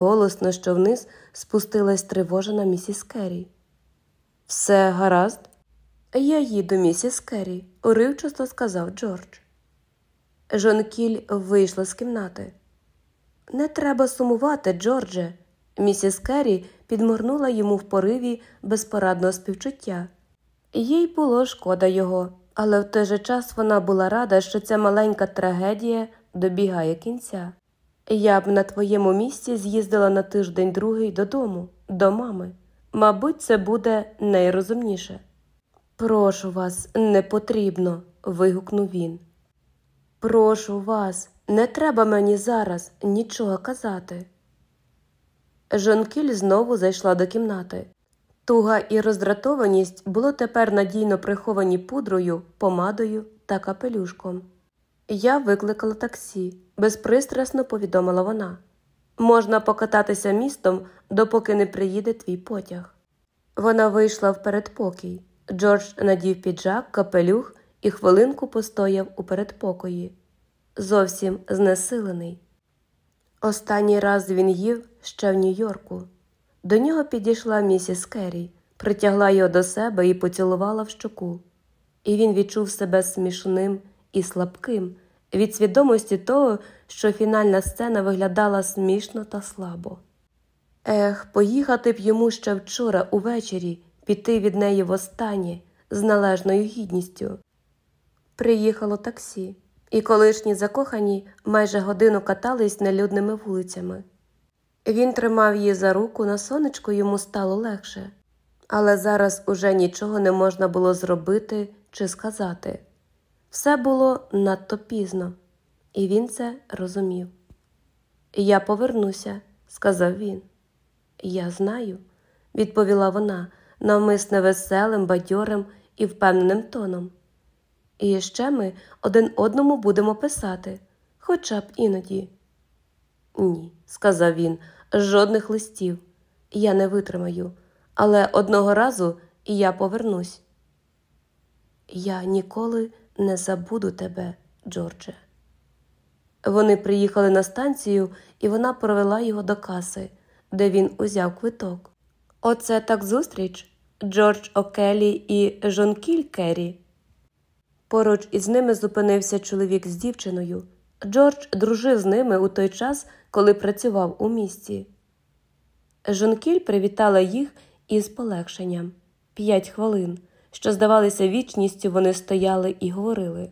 голосно, що вниз спустилась тривожена місіс Керрі. Все гаразд? Я їду, місіс Керрі, уривчасто сказав Джордж. Жонкіль вийшла з кімнати. Не треба сумувати, Джордже. Місіс Керрі підморнула йому в пориві безпорадного співчуття. Їй було шкода його, але в той же час вона була рада, що ця маленька трагедія добігає кінця. Я б на твоєму місці з'їздила на тиждень другий додому, до мами. Мабуть, це буде найрозумніше. Прошу вас, не потрібно. вигукнув він. Прошу вас, не треба мені зараз нічого казати. Жонкіль знову зайшла до кімнати. Туга і роздратованість було тепер надійно приховані пудрою, помадою та капелюшком. Я викликала таксі, безпристрасно повідомила вона. Можна покататися містом, допоки не приїде твій потяг. Вона вийшла в передпокій. Джордж надів піджак, капелюх і хвилинку постояв у передпокої. Зовсім знесилений. Останній раз він їв ще в Нью-Йорку. До нього підійшла місіс Керрі, притягла його до себе і поцілувала в щоку. І він відчув себе смішним і слабким від свідомості того, що фінальна сцена виглядала смішно та слабо. Ех, поїхати б йому ще вчора увечері, піти від неї востаннє з належною гідністю. Приїхало таксі, і колишні закохані майже годину катались нелюдними вулицями. Він тримав її за руку, на сонечку йому стало легше, але зараз уже нічого не можна було зробити чи сказати. Все було надто пізно, і він це розумів. Я повернуся, сказав він. Я знаю, відповіла вона навмисне веселим, бадьорим і впевненим тоном. І ще ми один одному будемо писати, хоча б іноді. Ні, сказав він, жодних листів. Я не витримаю, але одного разу я повернусь. Я ніколи не забуду тебе, Джордже. Вони приїхали на станцію, і вона провела його до каси, де він узяв квиток. Оце так зустріч Джордж Окелі і Жонкіль Керрі. Поруч із ними зупинився чоловік з дівчиною. Джордж дружив з ними у той час, коли працював у місті. Жонкіль привітала їх із полегшенням п'ять хвилин, що, здавалися вічністю, вони стояли і говорили.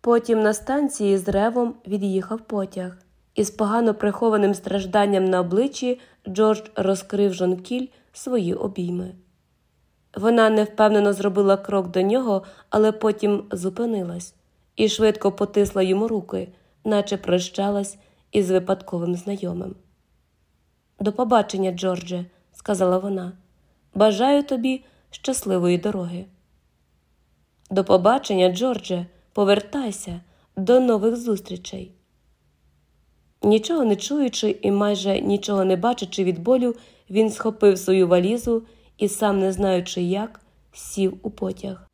Потім на станції з ревом від'їхав потяг, і з погано прихованим стражданням на обличчі Джордж розкрив жонкіль свої обійми. Вона невпевнено зробила крок до нього, але потім зупинилась і швидко потисла йому руки, наче прощалась із випадковим знайомим. До побачення, Джордже, сказала вона. Бажаю тобі щасливої дороги. До побачення, Джордже, повертайся до нових зустрічей. Нічого не чуючи і майже нічого не бачачи від болю, він схопив свою валізу і, сам не знаючи як, сів у потяг.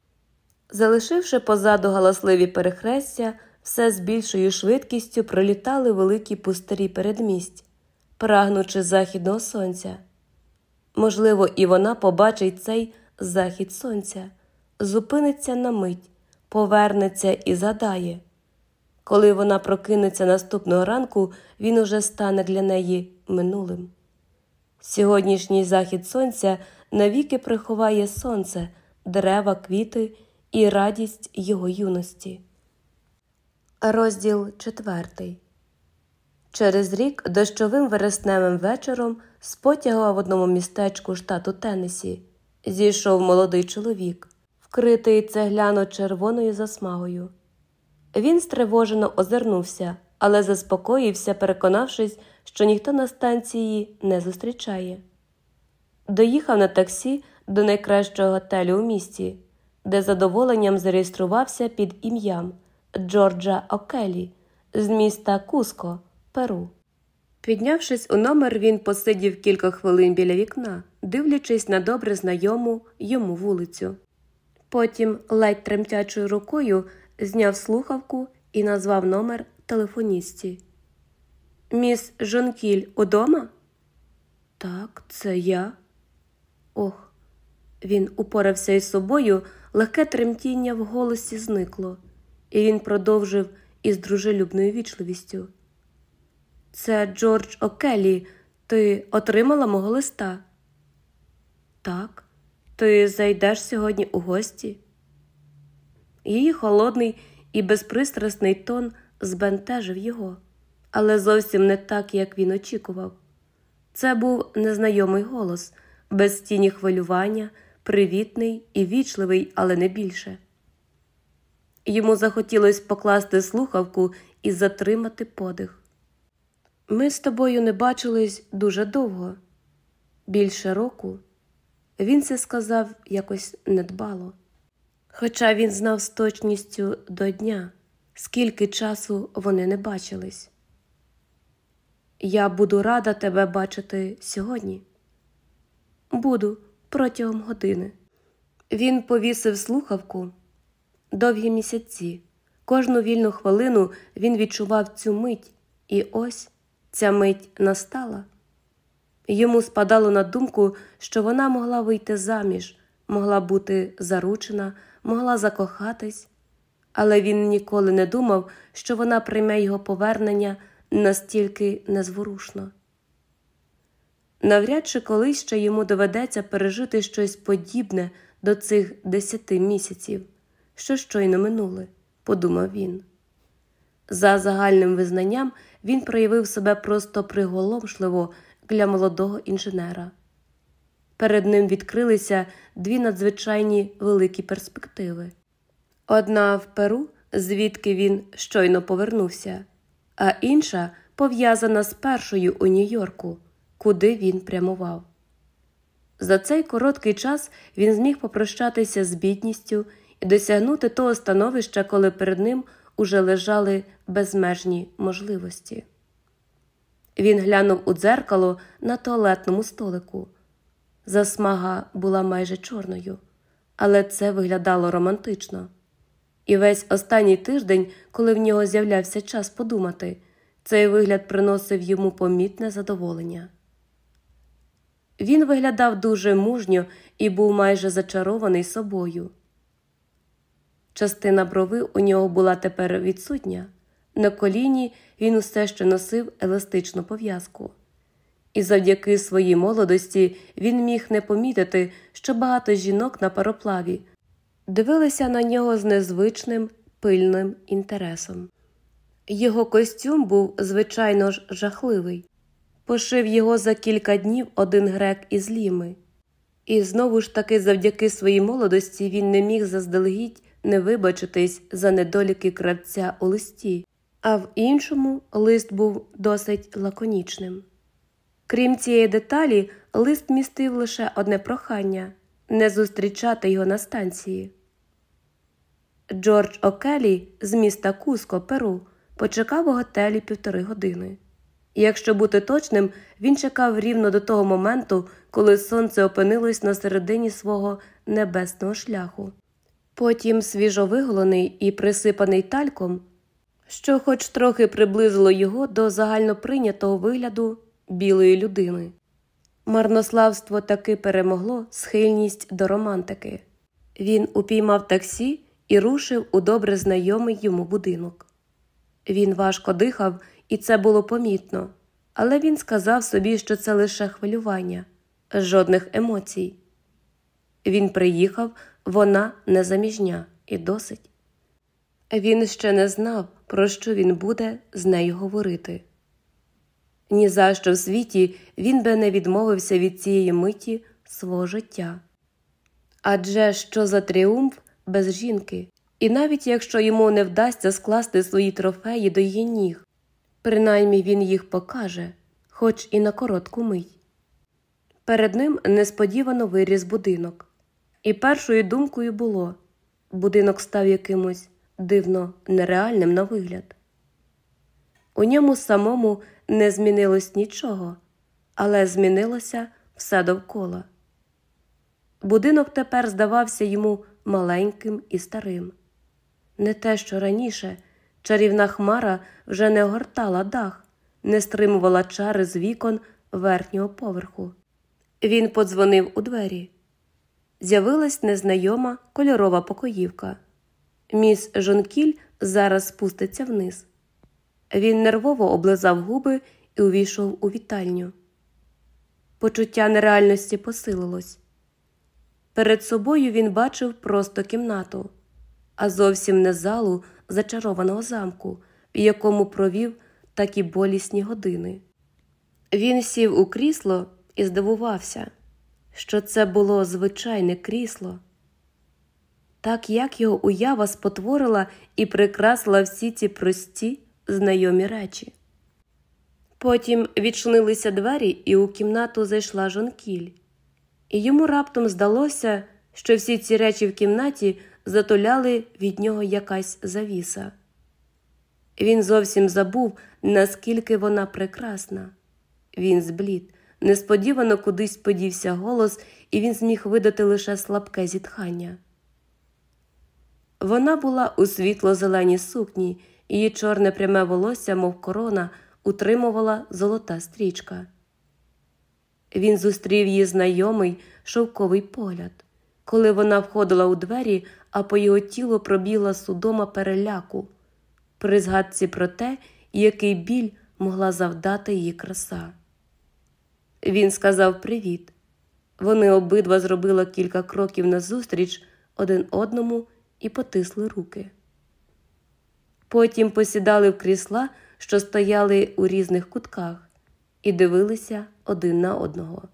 Залишивши позаду галасливі перехрестя, все з більшою швидкістю пролітали великі пустирі передмість, прагнучи західного сонця. Можливо, і вона побачить цей захід сонця, зупиниться на мить, повернеться і задає. Коли вона прокинеться наступного ранку, він уже стане для неї минулим. Сьогоднішній захід сонця навіки приховає сонце, дерева, квіти і радість його юності. Розділ четвертий. Через рік дощовим вересневим вечором з в одному містечку штату Теннесі зійшов молодий чоловік, вкритий цегляно червоною засмагою. Він стривожено озирнувся, але заспокоївся, переконавшись, що ніхто на станції не зустрічає. Доїхав на таксі до найкращого готелю у місті, де задоволенням зареєструвався під ім'ям Джорджа Окелі з міста Куско, Перу. Піднявшись у номер, він посидів кілька хвилин біля вікна, дивлячись на добре знайому йому вулицю. Потім, ледь тремтячою рукою, зняв слухавку і назвав номер телефоністці. Міс Жонкіль удома? Так, це я. Ох, він упорався із собою, легке тремтіння в голосі зникло, і він продовжив із дружелюбною вічливістю. Це Джордж Окелі. Ти отримала мого листа? Так, ти зайдеш сьогодні у гості? Її холодний і безпристрасний тон збентежив його, але зовсім не так, як він очікував. Це був незнайомий голос, без тіні хвилювання, привітний і вічливий, але не більше. Йому захотілося покласти слухавку і затримати подих. Ми з тобою не бачились дуже довго, більше року. Він це сказав якось недбало. Хоча він знав з точністю до дня, скільки часу вони не бачились. Я буду рада тебе бачити сьогодні. Буду протягом години. Він повісив слухавку довгі місяці. Кожну вільну хвилину він відчував цю мить, і ось ця мить настала. Йому спадало на думку, що вона могла вийти заміж, могла бути заручена, могла закохатись, але він ніколи не думав, що вона прийме його повернення настільки незворушно. Навряд чи колись ще йому доведеться пережити щось подібне до цих десяти місяців, що щойно минули, подумав він. За загальним визнанням він проявив себе просто приголомшливо для молодого інженера. Перед ним відкрилися дві надзвичайні великі перспективи одна в Перу, звідки він щойно повернувся, а інша пов'язана з першою у Нью-Йорку, куди він прямував. За цей короткий час він зміг попрощатися з бідністю і досягнути того становища, коли перед ним уже лежали безмежні можливості. Він глянув у дзеркало на туалетному столику. Засмага була майже чорною, але це виглядало романтично. І весь останній тиждень, коли в нього з'являвся час подумати, цей вигляд приносив йому помітне задоволення. Він виглядав дуже мужньо і був майже зачарований собою. Частина брови у нього була тепер відсутня, на коліні він усе ще носив еластичну пов'язку. І завдяки своїй молодості він міг не помітити, що багато жінок на пароплаві дивилися на нього з незвичним пильним інтересом. Його костюм був, звичайно ж, жахливий. Пошив його за кілька днів один грек із Ліми. І знову ж таки, завдяки своїй молодості, він не міг заздалегідь не вибачитись за недоліки кравця у листі, а в іншому лист був досить лаконічним. Крім цієї деталі, лист містив лише одне прохання не зустрічати його на станції. Джордж Окелі з міста Куско, Перу, почекав у готелі півтори години. Якщо бути точним, він чекав рівно до того моменту, коли сонце опинилось на середині свого небесного шляху. Потім свіжовиголений і присипаний тальком, що хоч трохи приблизило його до загальноприйнятого вигляду білої людини. Марнославство таки перемогло схильність до романтики. Він упіймав таксі і рушив у добре знайомий йому будинок. Він важко дихав, і це було помітно, але він сказав собі, що це лише хвилювання, жодних емоцій. Він приїхав, вона незаміжня і досить. Він ще не знав, про що він буде з нею говорити. Ні за що в світі він би не відмовився від цієї миті свого життя. Адже що за тріумф без жінки, і навіть якщо йому не вдасться скласти свої трофеї до її ніг, принаймні він їх покаже, хоч і на коротку мить. Перед ним несподівано виріс будинок, і першою думкою було будинок став якимось дивно нереальним на вигляд. У ньому самому не змінилось нічого, але змінилося все довкола. Будинок тепер здавався йому маленьким і старим. Не те, що раніше чарівна хмара вже не огортала дах, не стримувала чари з вікон верхнього поверху. Він подзвонив у двері. З'явилась незнайома кольорова покоївка. Міс Жонкіль зараз спуститься вниз. Він нервово облизав губи і увійшов у вітальню. Почуття нереальності посилилось. Перед собою він бачив просто кімнату, а зовсім не залу зачарованого замку, в якому провів такі болісні години. Він сів у крісло і здивувався, що це було звичайне крісло, так як його уява спотворила і прикрасила всі ці прості знайомі речі. Потім відчинилися двері, і у кімнату зайшла жонкіль, і йому раптом здалося, що всі ці речі в кімнаті затуляли від нього якась завіса. Він зовсім забув, наскільки вона прекрасна. Він зблід, несподівано кудись подівся голос, і він зміг видати лише слабке зітхання. Вона була у світло-зеленій сукні, її чорне пряме волосся, мов корона, утримувала золота стрічка. Він зустрів її знайомий шовковий погляд, коли вона входила у двері, а по його тілу пробігла судома переляку, при згадці про те, який біль могла завдати її краса. Він сказав привіт. Вони обидва зробили кілька кроків назустріч один одному і потисли руки. Потім посідали в крісла, що стояли у різних кутках, і дивилися один на одного.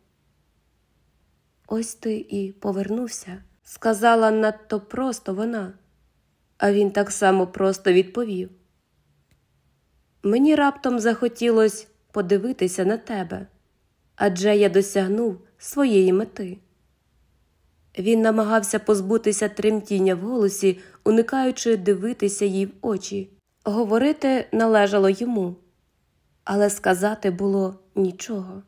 Ось ти і повернувся, сказала надто просто вона, а він так само просто відповів. Мені раптом захотілося подивитися на тебе, адже я досягнув своєї мети. Він намагався позбутися тремтіння в голосі, уникаючи дивитися їй в очі. Говорити належало йому, але сказати було нічого.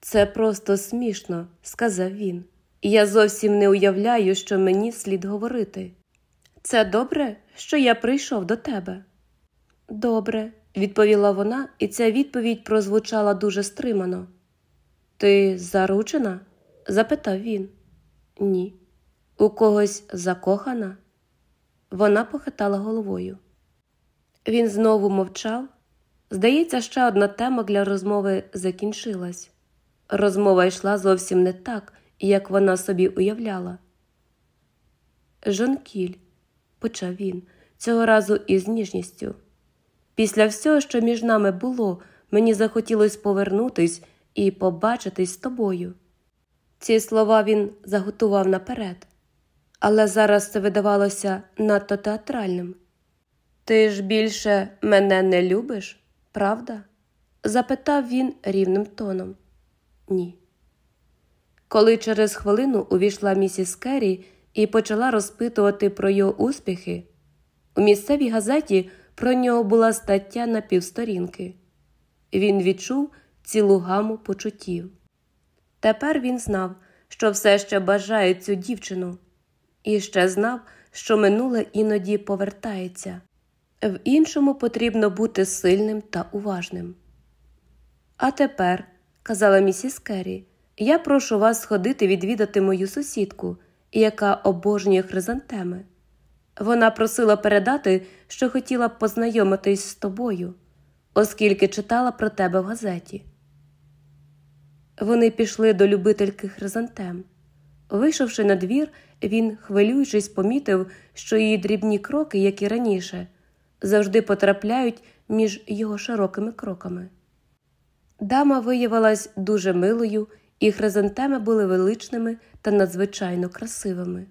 Це просто смішно, сказав він, я зовсім не уявляю, що мені слід говорити. Це добре, що я прийшов до тебе. Добре, відповіла вона, і ця відповідь прозвучала дуже стримано. Ти заручена? запитав він. Ні. У когось закохана? Вона похитала головою. Він знову мовчав. Здається, ще одна тема для розмови закінчилась. Розмова йшла зовсім не так, як вона собі уявляла. Жонкіль, почав він, цього разу із ніжністю. Після всього, що між нами було, мені захотілося повернутись і побачитись з тобою. Ці слова він заготував наперед, але зараз це видавалося надто театральним. Ти ж більше мене не любиш, правда? запитав він рівним тоном. Ні. Коли через хвилину увійшла місіс Керрі і почала розпитувати про його успіхи, у місцевій газеті про нього була стаття на півсторінки. Він відчув цілу гаму почуттів. Тепер він знав, що все ще бажає цю дівчину, і ще знав, що минуле іноді повертається. В іншому потрібно бути сильним та уважним. А тепер, казала місіс Керрі, я прошу вас сходити відвідати мою сусідку, яка обожнює хризантеми. Вона просила передати, що хотіла б познайомитись з тобою, оскільки читала про тебе в газеті. Вони пішли до любительки хризантем. Вийшовши на двір, він, хвилюючись, помітив, що її дрібні кроки, як і раніше, завжди потрапляють між його широкими кроками. Дама виявилась дуже милою, і хризантеми були величними та надзвичайно красивими.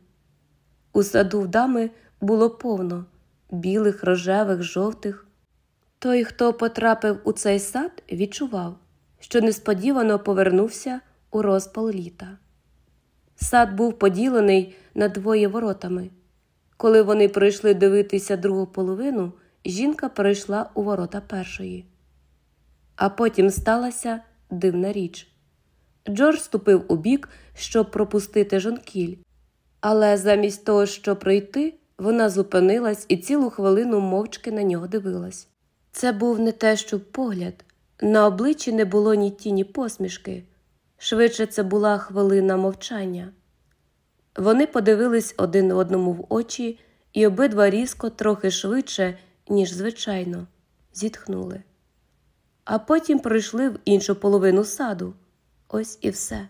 У саду в дами було повно білих, рожевих, жовтих. Той, хто потрапив у цей сад, відчував, що несподівано повернувся у розпал літа. Сад був поділений на двоє воротами. Коли вони прийшли дивитися другу половину, жінка перейшла у ворота першої. А потім сталася дивна річ. Джордж ступив у бік, щоб пропустити жонкіль, але замість того, щоб пройти, вона зупинилась і цілу хвилину мовчки на нього дивилась. Це був не те, що погляд, На обличчі не було ні тіні посмішки, швидше це була хвилина мовчання. Вони подивились один одному в очі і обидва різко, трохи швидше, ніж звичайно, зітхнули. А потім пройшли в іншу половину саду. Ось і все.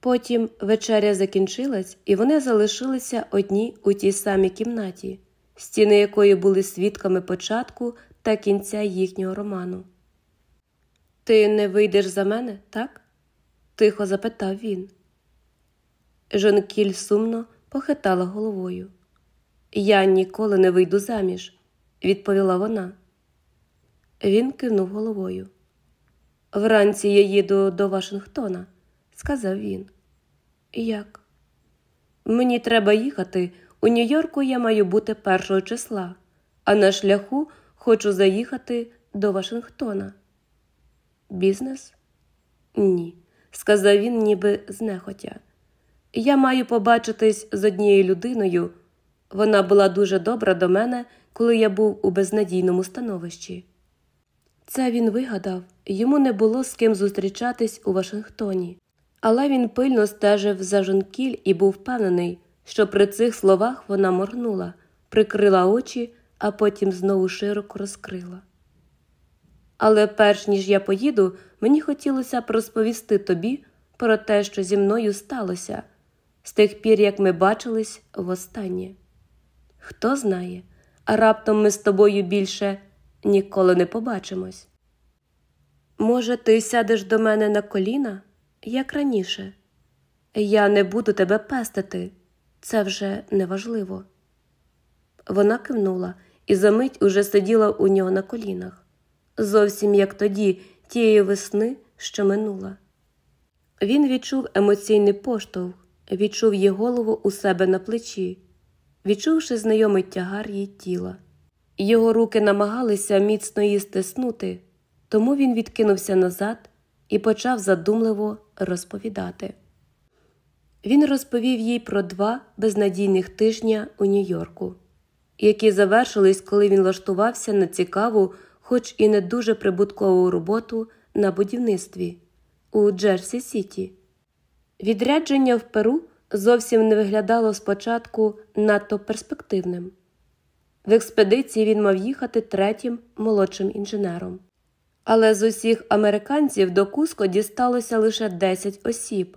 Потім вечеря закінчилась, і вони залишилися одні у тій самій кімнаті, стіни якої були свідками початку та кінця їхнього роману. Ти не вийдеш за мене, так? тихо запитав він. Жонкіль сумно похитала головою. Я ніколи не вийду заміж, відповіла вона. Він кивнув головою. Вранці я їду до Вашингтона, сказав він. Як? Мені треба їхати. У Нью-Йорку я маю бути першого числа, а на шляху хочу заїхати до Вашингтона. Бізнес? Ні, сказав він, ніби знехотя. Я маю побачитись з однією людиною. Вона була дуже добра до мене, коли я був у безнадійному становищі. Це він вигадав, йому не було з ким зустрічатись у Вашингтоні, але він пильно стежив за жонкіль і був впевнений, що при цих словах вона моргнула, прикрила очі, а потім знову широко розкрила. Але перш ніж я поїду, мені хотілося б розповісти тобі про те, що зі мною сталося з тих пір, як ми бачились востаннє. Хто знає, а раптом ми з тобою більше ніколи не побачимось. Може, ти сядеш до мене на коліна, як раніше? Я не буду тебе пестити, це вже неважливо. Вона кивнула і за мить уже сиділа у нього на колінах, зовсім як тоді, тієї весни, що минула. Він відчув емоційний поштовх, відчув її голову у себе на плечі, відчувши знайомий тягар її тіла. Його руки намагалися міцно її стиснути, тому він відкинувся назад і почав задумливо розповідати. Він розповів їй про два безнадійних тижня у Нью-Йорку, які завершились, коли він влаштувався на цікаву, хоч і не дуже прибуткову роботу на будівництві у Джерсі Сіті. Відрядження в Перу зовсім не виглядало спочатку надто перспективним. В експедиції він мав їхати третім молодшим інженером. Але з усіх американців до Куско дісталося лише 10 осіб,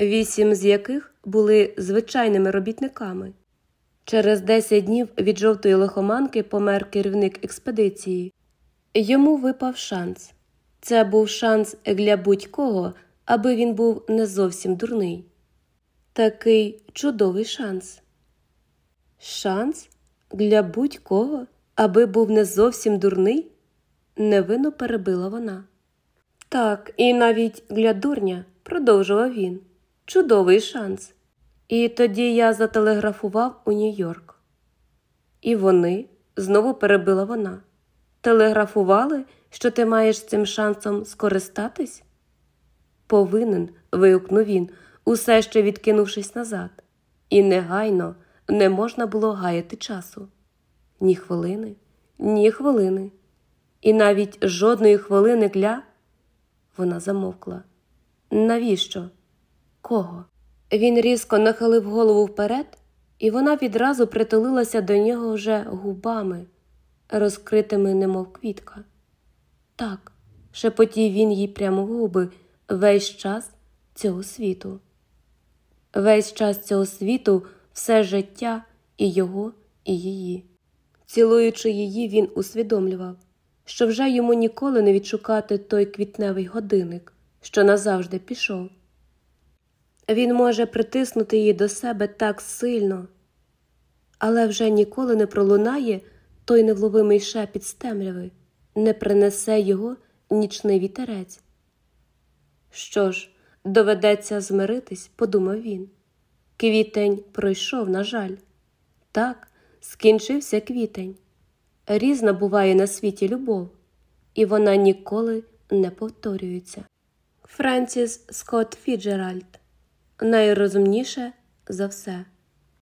вісім з яких були звичайними робітниками. Через 10 днів від жовтої лихоманки помер керівник експедиції. Йому випав шанс. Це був шанс для будь-кого, аби він був не зовсім дурний. Такий чудовий шанс. Шанс для будь-кого, аби був не зовсім дурний, невинно перебила вона. Так, і навіть для дурня, продовжував він. Чудовий шанс. І тоді я зателеграфував у Нью-Йорк. І вони, знову перебила вона, телеграфували, що ти маєш цим шансом скористатись? Повинен, вигукнув він, усе ще відкинувшись назад, і негайно не можна було гаяти часу. Ні хвилини, ні хвилини, і навіть жодної хвилини для. Вона замовкла. Навіщо? Кого? Він різко нахилив голову вперед, і вона відразу притулилася до нього вже губами, розкритими, немов квітка. Так, шепотів він їй прямо в губи весь час цього світу. Весь час цього світу все життя і його, і її. Цілуючи її, він усвідомлював, що вже йому ніколи не відшукати той квітневий годинник, що назавжди пішов. Він може притиснути її до себе так сильно, але вже ніколи не пролунає той невловимий шепіт з темряви, не принесе його нічний вітерець. Що ж, доведеться змиритись, подумав він. Квітень пройшов, на жаль. Так, скінчився квітень. Різна буває на світі любов, і вона ніколи не повторюється. Френсіс Скотт Фіджеральд найрозумніше за все.